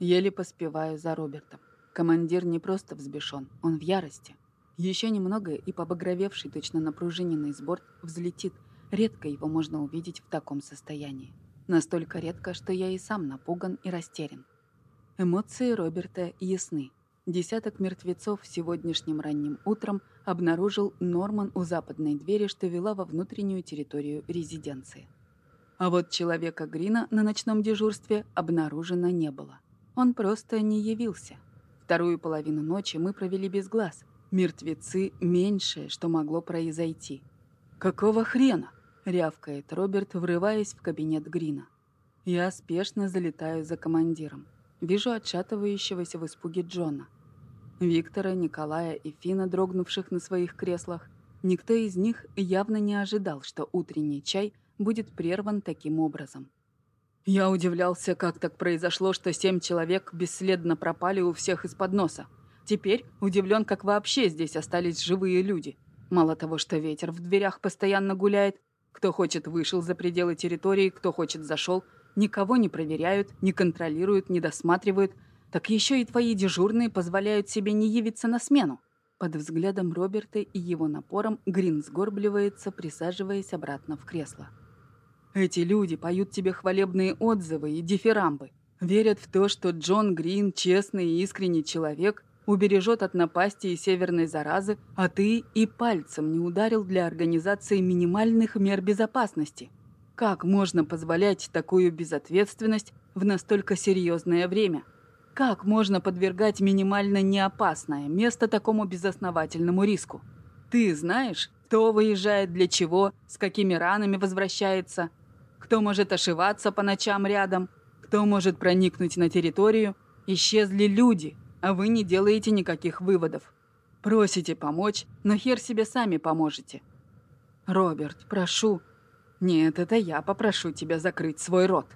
Еле поспеваю за Робертом. Командир не просто взбешен, он в ярости. Еще немного, и побагровевший, точно напружиненный сборт взлетит. Редко его можно увидеть в таком состоянии. Настолько редко, что я и сам напуган и растерян. Эмоции Роберта ясны. Десяток мертвецов сегодняшним ранним утром обнаружил Норман у западной двери, что вела во внутреннюю территорию резиденции. А вот человека Грина на ночном дежурстве обнаружено не было. Он просто не явился. Вторую половину ночи мы провели без глаз. Мертвецы — меньшее, что могло произойти. «Какого хрена?» — рявкает Роберт, врываясь в кабинет Грина. Я спешно залетаю за командиром. Вижу отшатывающегося в испуге Джона. Виктора, Николая и Фина, дрогнувших на своих креслах. Никто из них явно не ожидал, что утренний чай будет прерван таким образом. Я удивлялся, как так произошло, что семь человек бесследно пропали у всех из-под носа. Теперь удивлен, как вообще здесь остались живые люди. Мало того, что ветер в дверях постоянно гуляет, кто хочет вышел за пределы территории, кто хочет зашел, никого не проверяют, не контролируют, не досматривают, так еще и твои дежурные позволяют себе не явиться на смену. Под взглядом Роберта и его напором Грин сгорбливается, присаживаясь обратно в кресло. Эти люди поют тебе хвалебные отзывы и дифирамбы. Верят в то, что Джон Грин, честный и искренний человек, убережет от напасти и северной заразы, а ты и пальцем не ударил для организации минимальных мер безопасности. Как можно позволять такую безответственность в настолько серьезное время? Как можно подвергать минимально неопасное место такому безосновательному риску? Ты знаешь, кто выезжает для чего, с какими ранами возвращается – кто может ошиваться по ночам рядом? Кто может проникнуть на территорию? Исчезли люди, а вы не делаете никаких выводов. Просите помочь, но хер себе сами поможете. Роберт, прошу. Нет, это я попрошу тебя закрыть свой рот.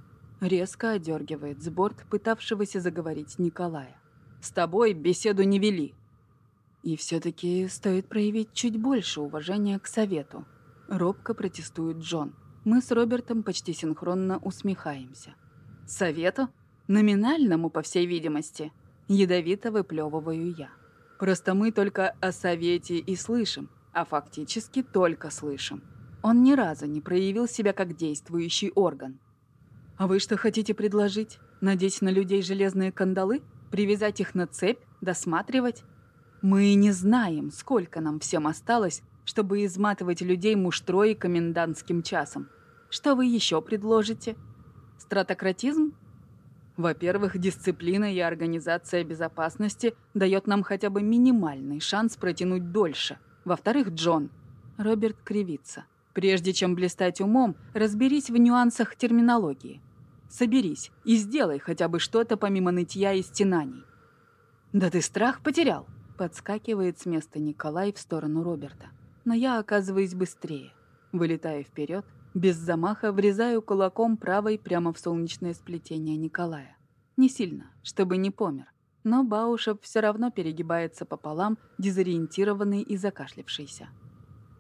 Резко одергивает с борт пытавшегося заговорить Николая. С тобой беседу не вели. И все-таки стоит проявить чуть больше уважения к совету. Робко протестует Джон. Мы с Робертом почти синхронно усмехаемся. «Совету? Номинальному, по всей видимости?» Ядовито выплевываю я. Просто мы только о совете и слышим, а фактически только слышим. Он ни разу не проявил себя как действующий орган. А вы что хотите предложить? Надеть на людей железные кандалы? Привязать их на цепь? Досматривать? Мы не знаем, сколько нам всем осталось, чтобы изматывать людей муштрой и комендантским часом. Что вы еще предложите? Стратократизм? Во-первых, дисциплина и организация безопасности дает нам хотя бы минимальный шанс протянуть дольше. Во-вторых, Джон. Роберт кривится. Прежде чем блистать умом, разберись в нюансах терминологии. Соберись и сделай хотя бы что-то помимо нытья и стенаний. «Да ты страх потерял!» Подскакивает с места Николай в сторону Роберта. Но я оказываюсь быстрее. Вылетаю вперед, без замаха врезаю кулаком правой прямо в солнечное сплетение Николая. Не сильно, чтобы не помер. Но Баушев все равно перегибается пополам, дезориентированный и закашлившийся.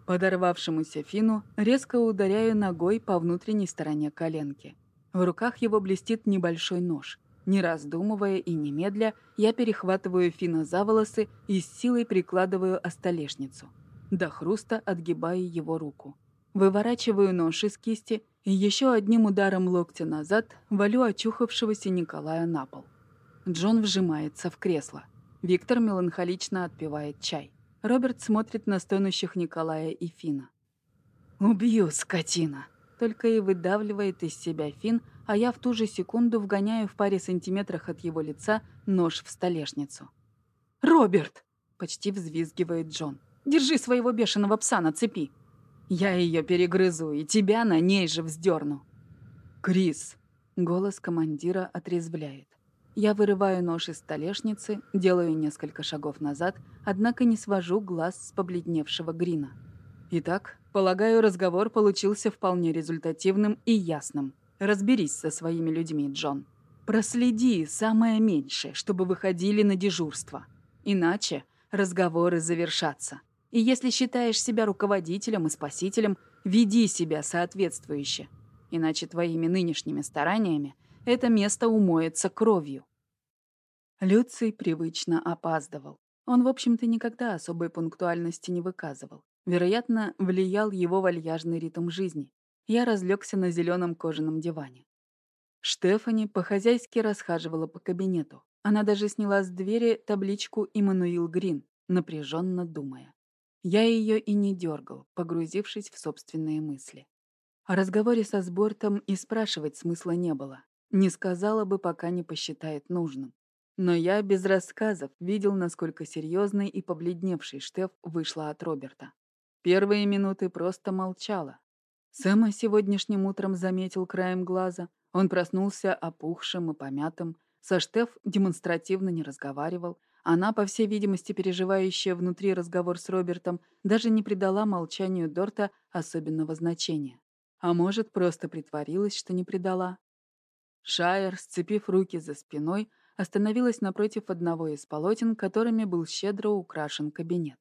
Подорвавшемуся Фину резко ударяю ногой по внутренней стороне коленки. В руках его блестит небольшой нож. Не раздумывая и немедля, я перехватываю Фина за волосы и с силой прикладываю о столешницу. До хруста отгибаю его руку. Выворачиваю нож из кисти и еще одним ударом локтя назад валю очухавшегося Николая на пол. Джон вжимается в кресло. Виктор меланхолично отпивает чай. Роберт смотрит на стонущих Николая и Фина. «Убью, скотина!» Только и выдавливает из себя Фин, а я в ту же секунду вгоняю в паре сантиметрах от его лица нож в столешницу. «Роберт!» — почти взвизгивает Джон. «Держи своего бешеного пса на цепи!» Я ее перегрызу и тебя на ней же вздерну. Крис. Голос командира отрезвляет. Я вырываю нож из столешницы, делаю несколько шагов назад, однако не свожу глаз с побледневшего Грина. Итак, полагаю, разговор получился вполне результативным и ясным. Разберись со своими людьми, Джон. Проследи самое меньшее, чтобы выходили на дежурство. Иначе разговоры завершатся. И если считаешь себя руководителем и спасителем, веди себя соответствующе. Иначе твоими нынешними стараниями это место умоется кровью. Люций привычно опаздывал. Он, в общем-то, никогда особой пунктуальности не выказывал. Вероятно, влиял его вальяжный ритм жизни. Я разлегся на зеленом кожаном диване. Штефани по-хозяйски расхаживала по кабинету. Она даже сняла с двери табличку «Иммануил Грин», напряженно думая. Я ее и не дергал, погрузившись в собственные мысли. О разговоре со Сбортом и спрашивать смысла не было. Не сказала бы, пока не посчитает нужным. Но я без рассказов видел, насколько серьезной и побледневшей Штеф вышла от Роберта. Первые минуты просто молчала. Сэма сегодняшним утром заметил краем глаза. Он проснулся опухшим и помятым. Со Штеф демонстративно не разговаривал. Она, по всей видимости, переживающая внутри разговор с Робертом, даже не придала молчанию Дорта особенного значения. А может, просто притворилась, что не придала. Шайер, сцепив руки за спиной, остановилась напротив одного из полотен, которыми был щедро украшен кабинет.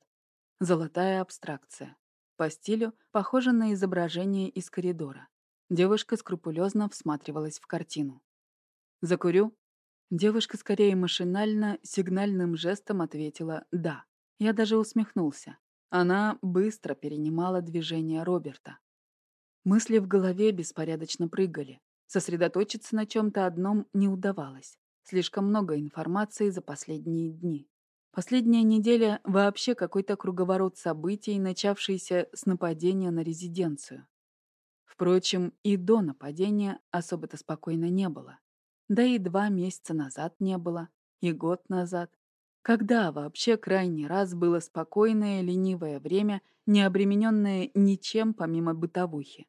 Золотая абстракция. По стилю похожа на изображение из коридора. Девушка скрупулезно всматривалась в картину. «Закурю?» Девушка скорее машинально, сигнальным жестом ответила «да». Я даже усмехнулся. Она быстро перенимала движение Роберта. Мысли в голове беспорядочно прыгали. Сосредоточиться на чем-то одном не удавалось. Слишком много информации за последние дни. Последняя неделя — вообще какой-то круговорот событий, начавшийся с нападения на резиденцию. Впрочем, и до нападения особо-то спокойно не было. Да и два месяца назад не было, и год назад. Когда вообще крайний раз было спокойное, ленивое время, не обремененное ничем помимо бытовухи?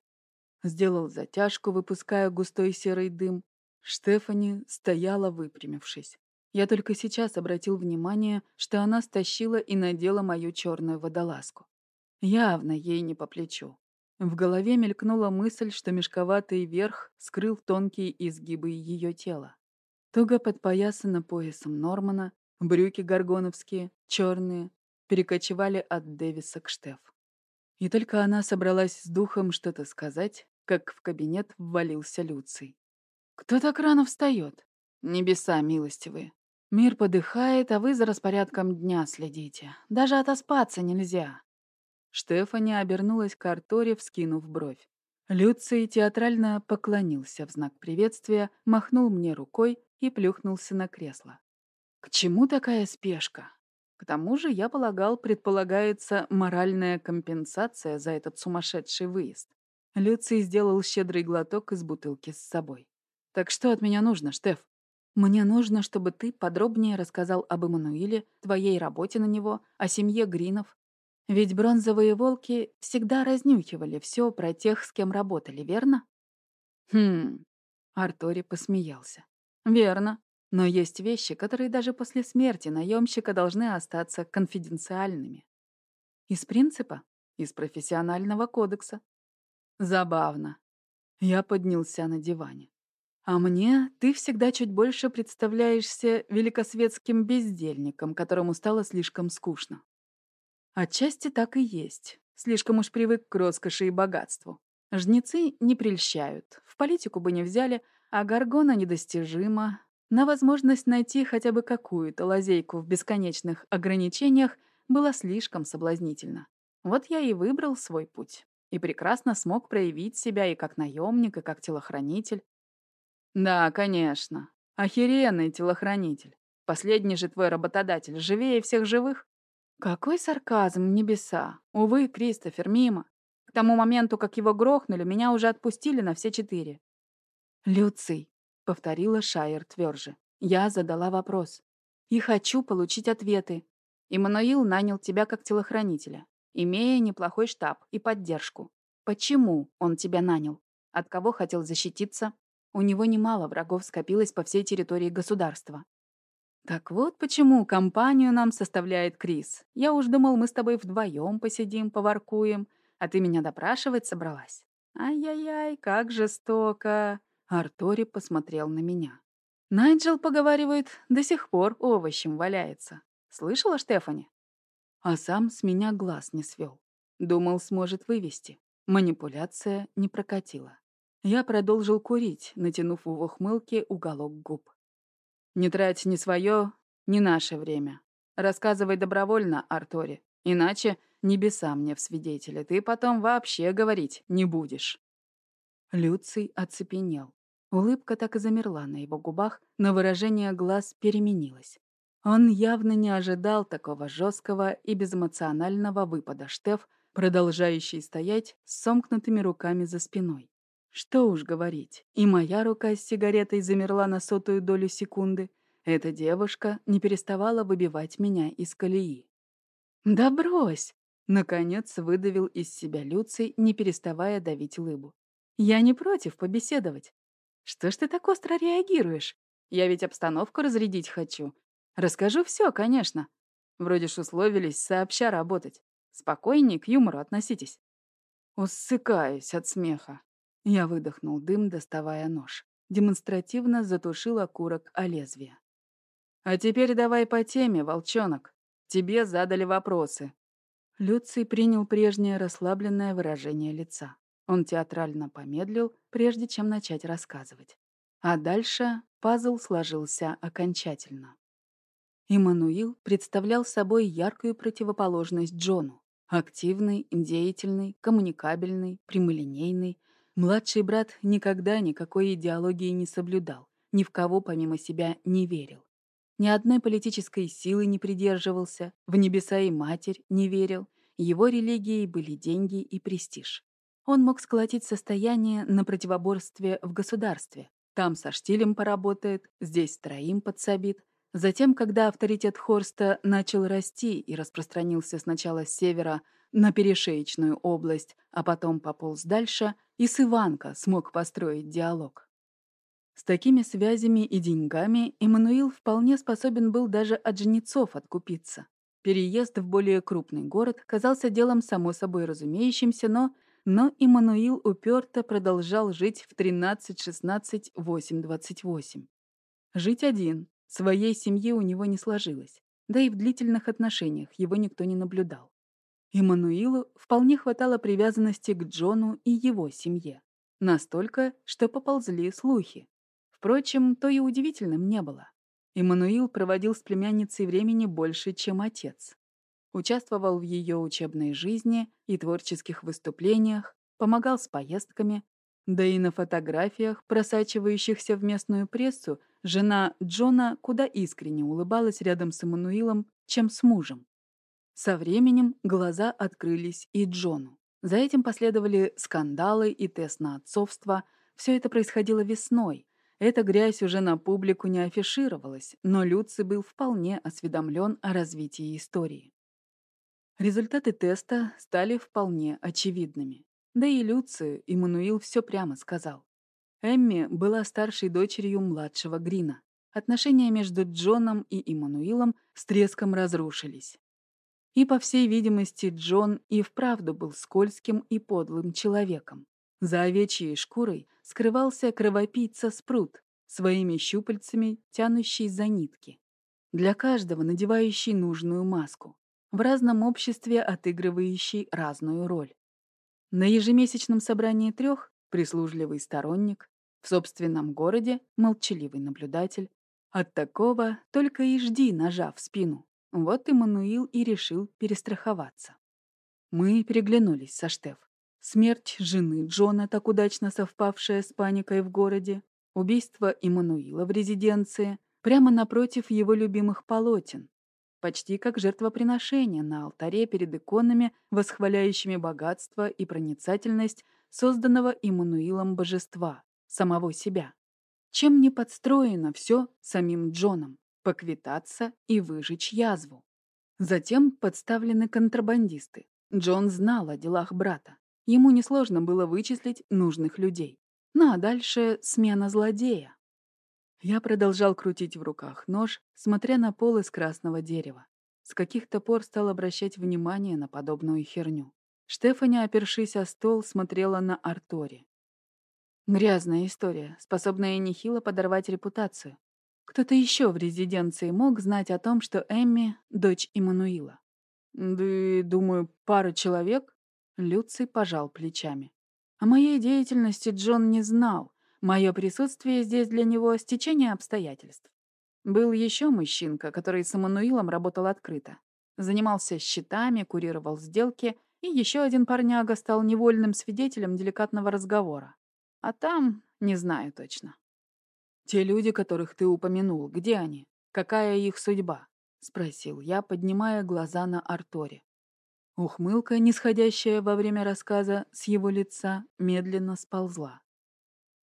Сделал затяжку, выпуская густой серый дым, Штефани стояла выпрямившись. Я только сейчас обратил внимание, что она стащила и надела мою черную водолазку. Явно ей не по плечу. В голове мелькнула мысль, что мешковатый верх скрыл тонкие изгибы ее тела. Туго подпоясана поясом Нормана, брюки горгоновские, черные, перекочевали от Дэвиса к Штеф. И только она собралась с духом что-то сказать, как в кабинет ввалился Люций. Кто так рано встает? Небеса милостивые. Мир подыхает, а вы за распорядком дня следите. Даже отоспаться нельзя. Штефани обернулась к Арторе, вскинув бровь. Люций театрально поклонился в знак приветствия, махнул мне рукой и плюхнулся на кресло. К чему такая спешка? К тому же, я полагал, предполагается моральная компенсация за этот сумасшедший выезд. Люций сделал щедрый глоток из бутылки с собой. Так что от меня нужно, Штеф? Мне нужно, чтобы ты подробнее рассказал об Эммануиле, твоей работе на него, о семье Гринов. Ведь бронзовые волки всегда разнюхивали все про тех, с кем работали, верно? Хм. Артори посмеялся. Верно. Но есть вещи, которые даже после смерти наемщика должны остаться конфиденциальными. Из принципа? Из профессионального кодекса. Забавно. Я поднялся на диване. А мне ты всегда чуть больше представляешься великосветским бездельником, которому стало слишком скучно. Отчасти так и есть. Слишком уж привык к роскоши и богатству. Жнецы не прельщают, в политику бы не взяли, а Гаргона недостижима. На возможность найти хотя бы какую-то лазейку в бесконечных ограничениях было слишком соблазнительно. Вот я и выбрал свой путь. И прекрасно смог проявить себя и как наемник, и как телохранитель. Да, конечно. Охеренный телохранитель. Последний же твой работодатель, живее всех живых. Какой сарказм, небеса. Увы, Кристофер, мимо. К тому моменту, как его грохнули, меня уже отпустили на все четыре. Люций, повторила Шайер тверже. Я задала вопрос. И хочу получить ответы. Иммануил нанял тебя как телохранителя, имея неплохой штаб и поддержку. Почему он тебя нанял? От кого хотел защититься? У него немало врагов скопилось по всей территории государства. Так вот почему компанию нам составляет Крис. Я уж думал, мы с тобой вдвоем посидим, поворкуем, а ты меня допрашивать собралась. Ай-яй-яй, как жестоко. Артори посмотрел на меня. Найджел, поговаривает, до сих пор овощем валяется. Слышала, Штефани? А сам с меня глаз не свел. Думал, сможет вывести. Манипуляция не прокатила. Я продолжил курить, натянув в ухмылке уголок губ. Не трать ни свое, ни наше время. Рассказывай добровольно, Артори. Иначе небеса мне в свидетели. Ты потом вообще говорить не будешь. Люций оцепенел. Улыбка так и замерла на его губах, но выражение глаз переменилось. Он явно не ожидал такого жесткого и безэмоционального выпада Штеф, продолжающий стоять с сомкнутыми руками за спиной. Что уж говорить, и моя рука с сигаретой замерла на сотую долю секунды. Эта девушка не переставала выбивать меня из колеи. «Да брось!» — наконец выдавил из себя Люций, не переставая давить лыбу. «Я не против побеседовать. Что ж ты так остро реагируешь? Я ведь обстановку разрядить хочу. Расскажу все, конечно. Вроде ж условились сообща работать. Спокойнее к юмору относитесь. Усыкаюсь от смеха. Я выдохнул дым, доставая нож. Демонстративно затушил окурок о лезвие. А теперь давай по теме, волчонок. Тебе задали вопросы. Люций принял прежнее расслабленное выражение лица. Он театрально помедлил, прежде чем начать рассказывать. А дальше пазл сложился окончательно. Иммануил представлял собой яркую противоположность Джону. Активный, деятельный, коммуникабельный, прямолинейный. Младший брат никогда никакой идеологии не соблюдал, ни в кого помимо себя не верил. Ни одной политической силы не придерживался, в небеса и матерь не верил, его религией были деньги и престиж. Он мог сколотить состояние на противоборстве в государстве. Там со штилем поработает, здесь троим подсобит, Затем, когда авторитет Хорста начал расти и распространился сначала с севера на перешеечную область, а потом пополз дальше, и с Иванко смог построить диалог. С такими связями и деньгами Эммануил вполне способен был даже от жнецов откупиться. Переезд в более крупный город казался делом само собой разумеющимся, но, но Эммануил уперто продолжал жить в 13-16-8-28. Жить один, Своей семьи у него не сложилось, да и в длительных отношениях его никто не наблюдал. Иммануилу вполне хватало привязанности к Джону и его семье. Настолько, что поползли слухи. Впрочем, то и удивительным не было. Иммануил проводил с племянницей времени больше, чем отец. Участвовал в ее учебной жизни и творческих выступлениях, помогал с поездками, да и на фотографиях, просачивающихся в местную прессу, Жена Джона куда искренне улыбалась рядом с Эммануилом, чем с мужем. Со временем глаза открылись и Джону. За этим последовали скандалы и тест на отцовство. Все это происходило весной. Эта грязь уже на публику не афишировалась, но Люци был вполне осведомлен о развитии истории. Результаты теста стали вполне очевидными. Да и Люцию Иммануил все прямо сказал. Эмми была старшей дочерью младшего Грина. Отношения между Джоном и Иммануилом с треском разрушились. И, по всей видимости, Джон и вправду был скользким и подлым человеком. За овечьей шкурой скрывался кровопийца Спрут, своими щупальцами тянущий за нитки. Для каждого надевающий нужную маску, в разном обществе отыгрывающий разную роль. На ежемесячном собрании трех прислужливый сторонник, в собственном городе молчаливый наблюдатель. От такого только и жди ножа в спину. Вот Иммануил и решил перестраховаться. Мы переглянулись со Штеф. Смерть жены Джона, так удачно совпавшая с паникой в городе, убийство Иммануила в резиденции, прямо напротив его любимых полотен, почти как жертвоприношение на алтаре перед иконами, восхваляющими богатство и проницательность созданного Иммануилом божества самого себя. Чем не подстроено все самим Джоном – поквитаться и выжечь язву. Затем подставлены контрабандисты. Джон знал о делах брата. Ему несложно было вычислить нужных людей. Ну а дальше смена злодея. Я продолжал крутить в руках нож, смотря на пол из красного дерева. С каких-то пор стал обращать внимание на подобную херню. Штефани, опершись о стол, смотрела на Артори. Грязная история, способная нехило подорвать репутацию. Кто-то еще в резиденции мог знать о том, что Эмми — дочь Иммануила. Да, думаю, пара человек. Люций пожал плечами. О моей деятельности Джон не знал. Мое присутствие здесь для него — стечение обстоятельств. Был еще мужчинка, который с Эммануилом работал открыто. Занимался счетами, курировал сделки, и еще один парняга стал невольным свидетелем деликатного разговора. А там не знаю точно. «Те люди, которых ты упомянул, где они? Какая их судьба?» — спросил я, поднимая глаза на Арторе. Ухмылка, нисходящая во время рассказа с его лица, медленно сползла.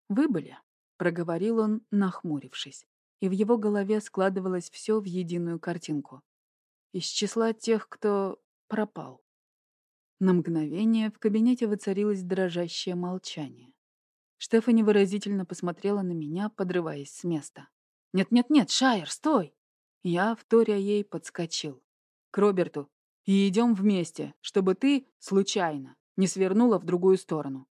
«Выбыли», — проговорил он, нахмурившись, и в его голове складывалось все в единую картинку. Из числа тех, кто пропал. На мгновение в кабинете воцарилось дрожащее молчание. Штефани выразительно посмотрела на меня, подрываясь с места. «Нет-нет-нет, Шайер, стой!» Я, вторя ей, подскочил. «К Роберту, и идем вместе, чтобы ты, случайно, не свернула в другую сторону.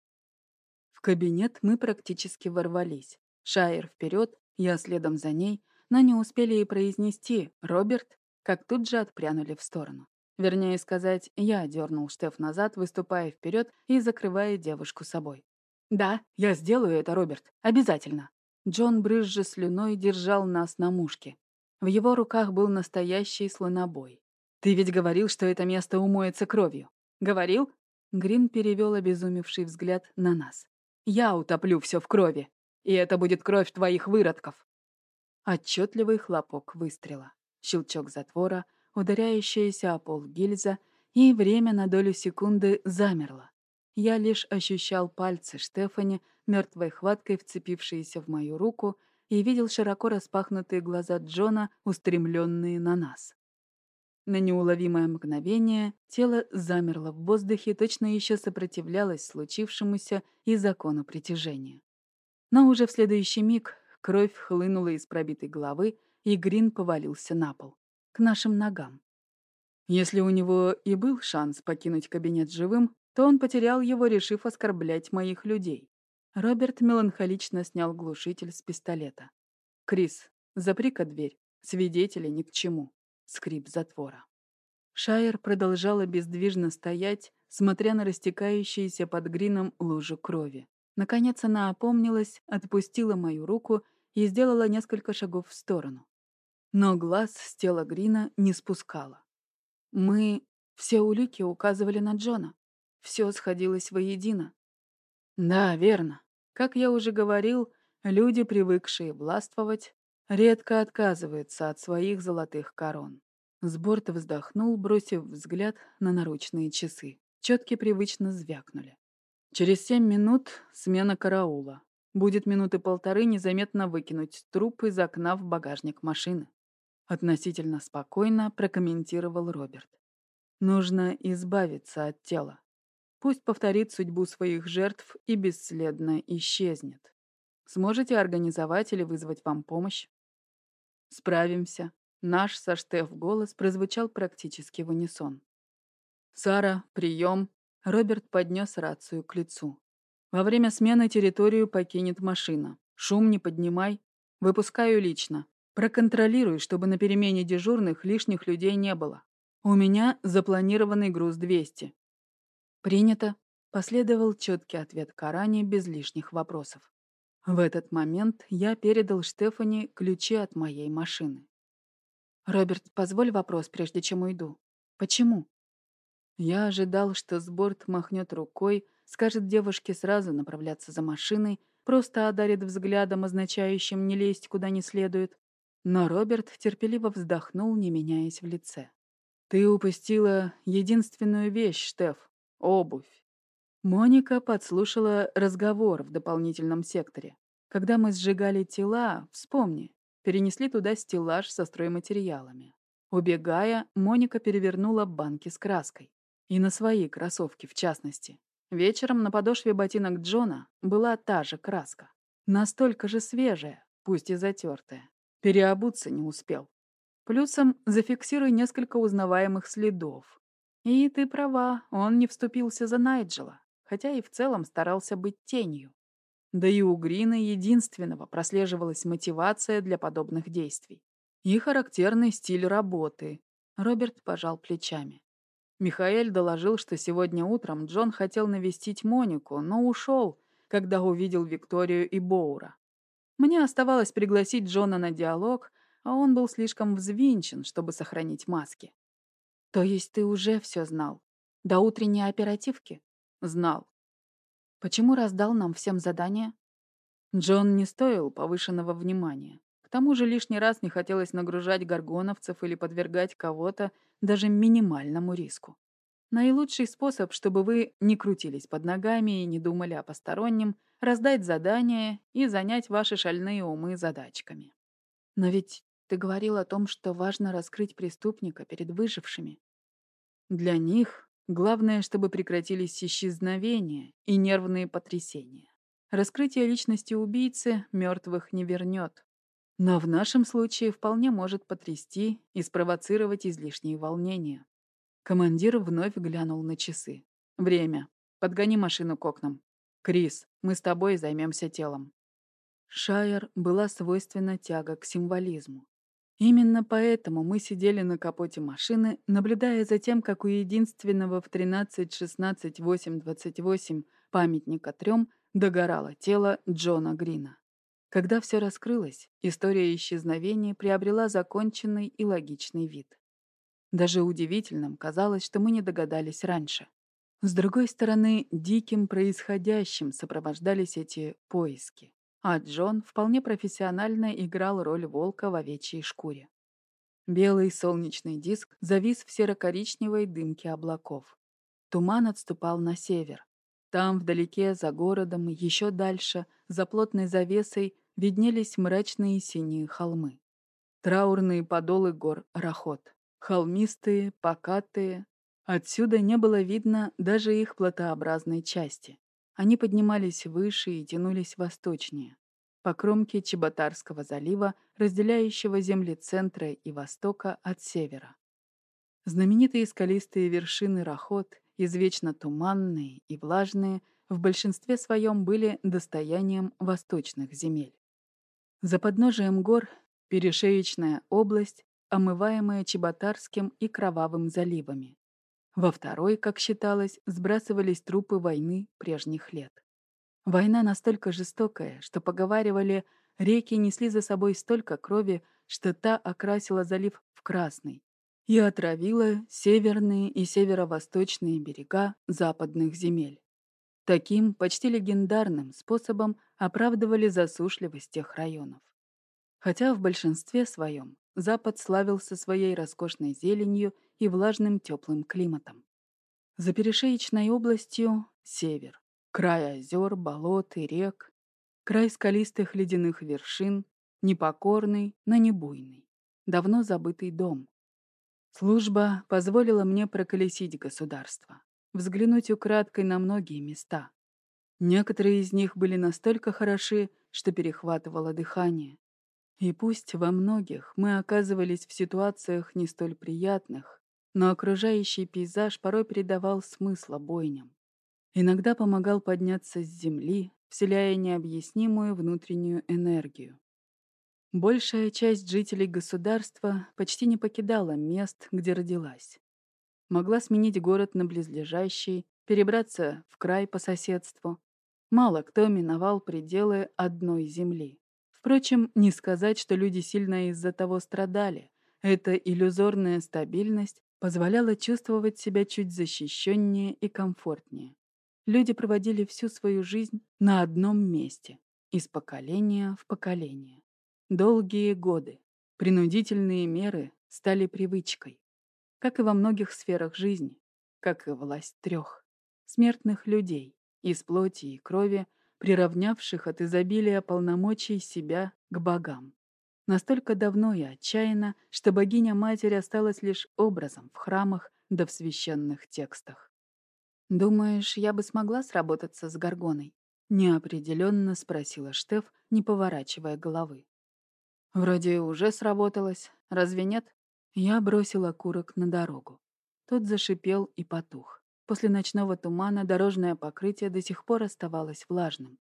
В кабинет мы практически ворвались. Шайер вперед, я следом за ней, но не успели и произнести «Роберт», как тут же отпрянули в сторону. Вернее сказать, я дернул Штеф назад, выступая вперед и закрывая девушку собой. «Да, я сделаю это, Роберт. Обязательно». Джон, брызжа слюной, держал нас на мушке. В его руках был настоящий слонобой. «Ты ведь говорил, что это место умоется кровью. Говорил?» Грин перевел обезумевший взгляд на нас. «Я утоплю все в крови, и это будет кровь твоих выродков!» Отчетливый хлопок выстрела, щелчок затвора, ударяющаяся о пол гильза, и время на долю секунды замерло. Я лишь ощущал пальцы Штефани, мертвой хваткой вцепившиеся в мою руку, и видел широко распахнутые глаза Джона, устремленные на нас. На неуловимое мгновение тело замерло в воздухе, точно еще сопротивлялось случившемуся и закону притяжения. Но уже в следующий миг кровь хлынула из пробитой головы, и Грин повалился на пол, к нашим ногам. Если у него и был шанс покинуть кабинет живым, то он потерял его, решив оскорблять моих людей. Роберт меланхолично снял глушитель с пистолета. «Крис, запри-ка дверь. Свидетели ни к чему» скрип затвора. Шайер продолжала бездвижно стоять, смотря на растекающиеся под грином лужу крови. Наконец она опомнилась, отпустила мою руку и сделала несколько шагов в сторону. Но глаз с тела Грина не спускала. Мы... Все улики указывали на Джона. Все сходилось воедино. Да, верно. Как я уже говорил, люди, привыкшие властвовать, редко отказывается от своих золотых корон. Сборт вздохнул, бросив взгляд на наручные часы. Четки привычно звякнули. Через семь минут смена караула. Будет минуты полторы незаметно выкинуть труп из окна в багажник машины. Относительно спокойно прокомментировал Роберт. Нужно избавиться от тела. Пусть повторит судьбу своих жертв и бесследно исчезнет. Сможете организовать или вызвать вам помощь? Справимся. Наш со Штеф голос прозвучал практически в унисон. «Сара, прием!» Роберт поднес рацию к лицу. «Во время смены территорию покинет машина. Шум не поднимай. Выпускаю лично. Проконтролируй, чтобы на перемене дежурных лишних людей не было. У меня запланированный груз 200». «Принято», — последовал четкий ответ Карани без лишних вопросов. В этот момент я передал Штефани ключи от моей машины. «Роберт, позволь вопрос, прежде чем уйду. Почему?» Я ожидал, что Сборд махнет рукой, скажет девушке сразу направляться за машиной, просто одарит взглядом, означающим не лезть куда не следует. Но Роберт терпеливо вздохнул, не меняясь в лице. «Ты упустила единственную вещь, Штеф — обувь. Моника подслушала разговор в дополнительном секторе. Когда мы сжигали тела, вспомни, перенесли туда стеллаж со стройматериалами. Убегая, Моника перевернула банки с краской. И на свои кроссовки, в частности. Вечером на подошве ботинок Джона была та же краска. Настолько же свежая, пусть и затертая. Переобуться не успел. Плюсом зафиксируй несколько узнаваемых следов. И ты права, он не вступился за Найджела хотя и в целом старался быть тенью. Да и у Грина единственного прослеживалась мотивация для подобных действий. И характерный стиль работы. Роберт пожал плечами. Михаэль доложил, что сегодня утром Джон хотел навестить Монику, но ушел, когда увидел Викторию и Боура. Мне оставалось пригласить Джона на диалог, а он был слишком взвинчен, чтобы сохранить маски. То есть ты уже все знал? До утренней оперативки? Знал. Почему раздал нам всем задание? Джон не стоил повышенного внимания. К тому же лишний раз не хотелось нагружать горгоновцев или подвергать кого-то даже минимальному риску. Наилучший способ, чтобы вы не крутились под ногами и не думали о постороннем, раздать задание и занять ваши шальные умы задачками. Но ведь ты говорил о том, что важно раскрыть преступника перед выжившими. Для них главное, чтобы прекратились исчезновения и нервные потрясения. Раскрытие личности убийцы мертвых не вернет. Но в нашем случае вполне может потрясти и спровоцировать излишние волнения. Командир вновь глянул на часы. «Время. Подгони машину к окнам. Крис, мы с тобой займемся телом». Шайер была свойственна тяга к символизму. Именно поэтому мы сидели на капоте машины, наблюдая за тем, как у единственного в 13, 16, 8, 28 памятника трем догорало тело Джона Грина. Когда все раскрылось, история исчезновения приобрела законченный и логичный вид. Даже удивительным казалось, что мы не догадались раньше. С другой стороны, диким происходящим сопровождались эти поиски. А Джон вполне профессионально играл роль волка в овечьей шкуре. Белый солнечный диск завис в серо-коричневой дымке облаков. Туман отступал на север. Там, вдалеке, за городом, еще дальше, за плотной завесой, виднелись мрачные синие холмы. Траурные подолы гор Рахот. Холмистые, покатые. Отсюда не было видно даже их платообразной части. Они поднимались выше и тянулись восточнее, по кромке Чеботарского залива, разделяющего земли центра и востока от севера. Знаменитые скалистые вершины Рахот, извечно туманные и влажные, в большинстве своем были достоянием восточных земель. За подножием гор – перешеечная область, омываемая Чеботарским и Кровавым заливами. Во второй, как считалось, сбрасывались трупы войны прежних лет. Война настолько жестокая, что, поговаривали, реки несли за собой столько крови, что та окрасила залив в красный и отравила северные и северо-восточные берега западных земель. Таким почти легендарным способом оправдывали засушливость тех районов. Хотя в большинстве своем Запад славился своей роскошной зеленью и влажным теплым климатом. За перешеечной областью — север, край озер, болот и рек, край скалистых ледяных вершин, непокорный, но не буйный, давно забытый дом. Служба позволила мне проколесить государство, взглянуть украдкой на многие места. Некоторые из них были настолько хороши, что перехватывало дыхание. И пусть во многих мы оказывались в ситуациях не столь приятных, но окружающий пейзаж порой придавал смысла бойням. Иногда помогал подняться с земли, вселяя необъяснимую внутреннюю энергию. Большая часть жителей государства почти не покидала мест, где родилась. Могла сменить город на близлежащий, перебраться в край по соседству. Мало кто миновал пределы одной земли. Впрочем, не сказать, что люди сильно из-за того страдали. Эта иллюзорная стабильность позволяла чувствовать себя чуть защищеннее и комфортнее. Люди проводили всю свою жизнь на одном месте, из поколения в поколение. Долгие годы. Принудительные меры стали привычкой. Как и во многих сферах жизни, как и власть трех. Смертных людей, из плоти и крови, приравнявших от изобилия полномочий себя к богам. Настолько давно и отчаянно, что богиня-матерь осталась лишь образом в храмах да в священных текстах. «Думаешь, я бы смогла сработаться с Гаргоной?» — неопределенно спросила Штеф, не поворачивая головы. «Вроде уже сработалось, разве нет?» Я бросила курок на дорогу. Тот зашипел и потух. После ночного тумана дорожное покрытие до сих пор оставалось влажным.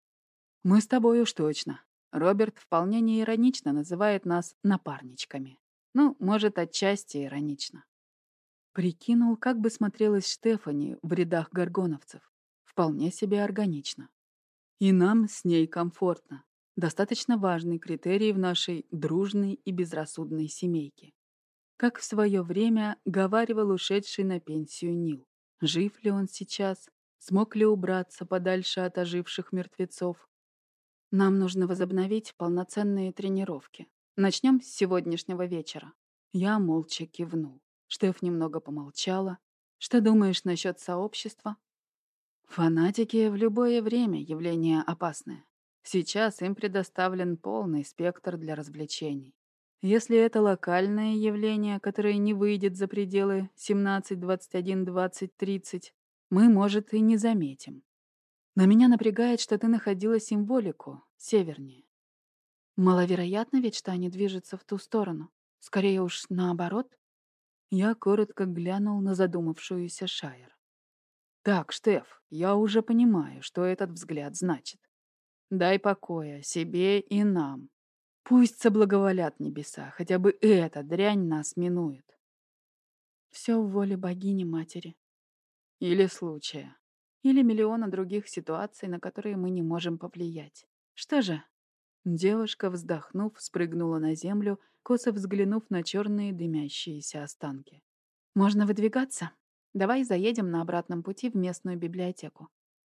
«Мы с тобой уж точно». Роберт вполне неиронично называет нас напарничками. Ну, может, отчасти иронично. Прикинул, как бы смотрелась Штефани в рядах горгоновцев. Вполне себе органично. И нам с ней комфортно. Достаточно важный критерий в нашей дружной и безрассудной семейке. Как в свое время говаривал ушедший на пенсию Нил. Жив ли он сейчас? Смог ли убраться подальше от оживших мертвецов? Нам нужно возобновить полноценные тренировки. Начнем с сегодняшнего вечера. Я молча кивнул. Штеф немного помолчала. Что думаешь насчет сообщества? Фанатики в любое время явление опасное. Сейчас им предоставлен полный спектр для развлечений. Если это локальное явление, которое не выйдет за пределы 17, 21, 20, 30, мы, может, и не заметим. Но меня напрягает, что ты находила символику севернее. Маловероятно ведь, что они движутся в ту сторону. Скорее уж наоборот. Я коротко глянул на задумавшуюся Шайер. «Так, Штеф, я уже понимаю, что этот взгляд значит. Дай покоя себе и нам. Пусть соблаговолят небеса, хотя бы эта дрянь нас минует. Все в воле богини-матери. Или случая. Или миллиона других ситуаций, на которые мы не можем повлиять. Что же? Девушка, вздохнув, спрыгнула на землю, косо взглянув на черные дымящиеся останки. «Можно выдвигаться? Давай заедем на обратном пути в местную библиотеку.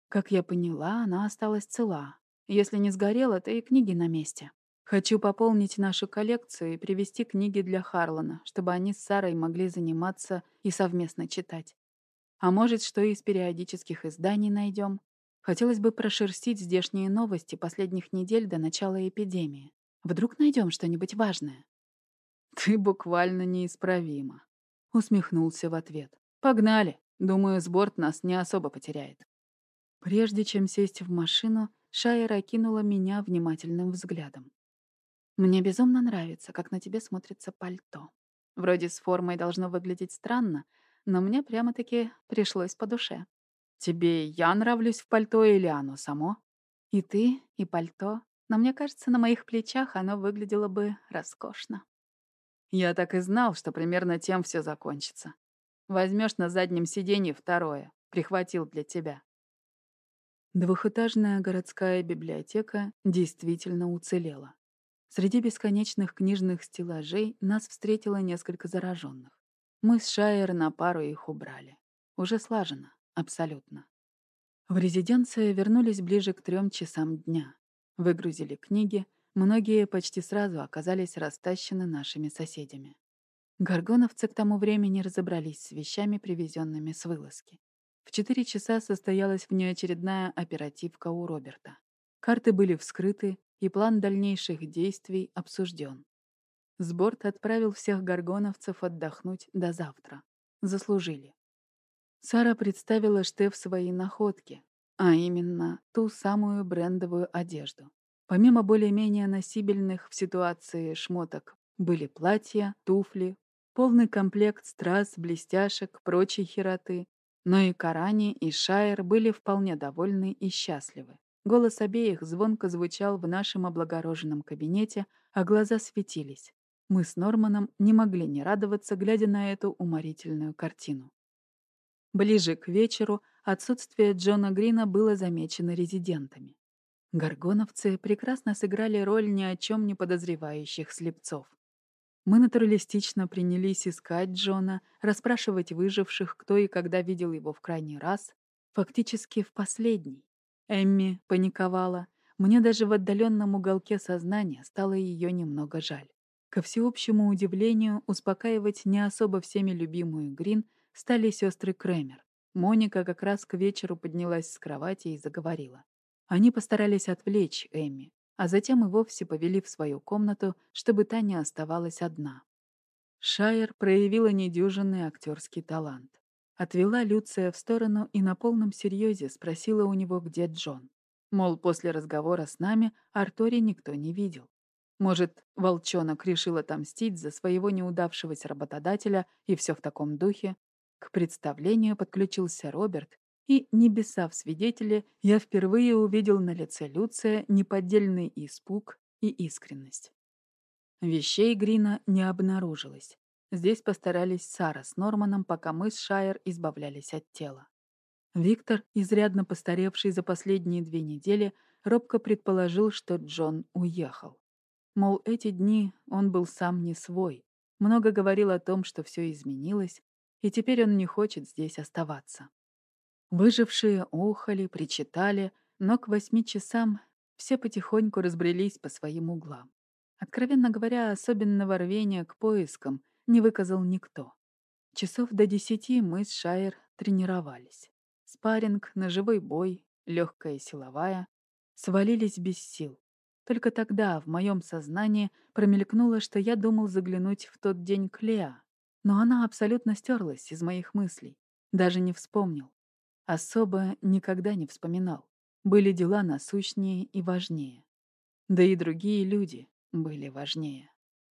Как я поняла, она осталась цела. Если не сгорела, то и книги на месте. Хочу пополнить нашу коллекцию и привезти книги для Харлана, чтобы они с Сарой могли заниматься и совместно читать. А может, что и из периодических изданий найдем. Хотелось бы прошерстить здешние новости последних недель до начала эпидемии. Вдруг найдем что-нибудь важное. Ты буквально неисправима. Усмехнулся в ответ. Погнали. Думаю, сборт нас не особо потеряет. Прежде чем сесть в машину, Шайра окинула меня внимательным взглядом. Мне безумно нравится, как на тебе смотрится пальто. Вроде с формой должно выглядеть странно, но мне прямо-таки пришлось по душе. Тебе я нравлюсь в пальто или оно само? И ты, и пальто. Но мне кажется, на моих плечах оно выглядело бы роскошно. Я так и знал, что примерно тем все закончится. Возьмешь на заднем сиденье второе. Прихватил для тебя. Двухэтажная городская библиотека действительно уцелела. Среди бесконечных книжных стеллажей нас встретило несколько зараженных. Мы с Шайер на пару их убрали. Уже слажено, абсолютно. В резиденцию вернулись ближе к трем часам дня. Выгрузили книги, многие почти сразу оказались растащены нашими соседями. Горгоновцы к тому времени разобрались с вещами, привезенными с вылазки. В четыре часа состоялась внеочередная оперативка у Роберта. Карты были вскрыты, и план дальнейших действий обсужден. Сборт отправил всех горгоновцев отдохнуть до завтра. Заслужили. Сара представила Штеф свои находки, а именно ту самую брендовую одежду. Помимо более-менее носибельных в ситуации шмоток, были платья, туфли, полный комплект страз, блестяшек, прочей хероты, но и Карани, и Шайер были вполне довольны и счастливы. Голос обеих звонко звучал в нашем облагороженном кабинете, а глаза светились. Мы с Норманом не могли не радоваться, глядя на эту уморительную картину. Ближе к вечеру отсутствие Джона Грина было замечено резидентами. Горгоновцы прекрасно сыграли роль ни о чем не подозревающих слепцов. Мы натуралистично принялись искать Джона, расспрашивать выживших, кто и когда видел его в крайний раз, фактически в последний. Эмми паниковала. Мне даже в отдаленном уголке сознания стало ее немного жаль. Ко всеобщему удивлению, успокаивать не особо всеми любимую Грин стали сестры Кремер. Моника как раз к вечеру поднялась с кровати и заговорила. Они постарались отвлечь Эмми, а затем и вовсе повели в свою комнату, чтобы та не оставалась одна. Шайер проявила недюжинный актерский талант. Отвела Люция в сторону и на полном серьезе спросила у него, где Джон. Мол, после разговора с нами Артури никто не видел. Может, волчонок решил отомстить за своего неудавшегося работодателя и все в таком духе? К представлению подключился Роберт, и, небеса в свидетеле, я впервые увидел на лице Люция неподдельный испуг и искренность. Вещей Грина не обнаружилось. Здесь постарались Сара с Норманом, пока мы с Шайер избавлялись от тела. Виктор, изрядно постаревший за последние две недели, робко предположил, что Джон уехал. Мол, эти дни он был сам не свой, много говорил о том, что все изменилось, и теперь он не хочет здесь оставаться. Выжившие охали, причитали, но к восьми часам все потихоньку разбрелись по своим углам. Откровенно говоря, особенного рвения к поискам не выказал никто. Часов до десяти мы с Шайер тренировались. Спарринг, ножевой бой, легкая силовая. Свалились без сил. Только тогда в моем сознании промелькнуло, что я думал заглянуть в тот день к Леа. Но она абсолютно стерлась из моих мыслей. Даже не вспомнил. Особо никогда не вспоминал. Были дела насущнее и важнее. Да и другие люди были важнее.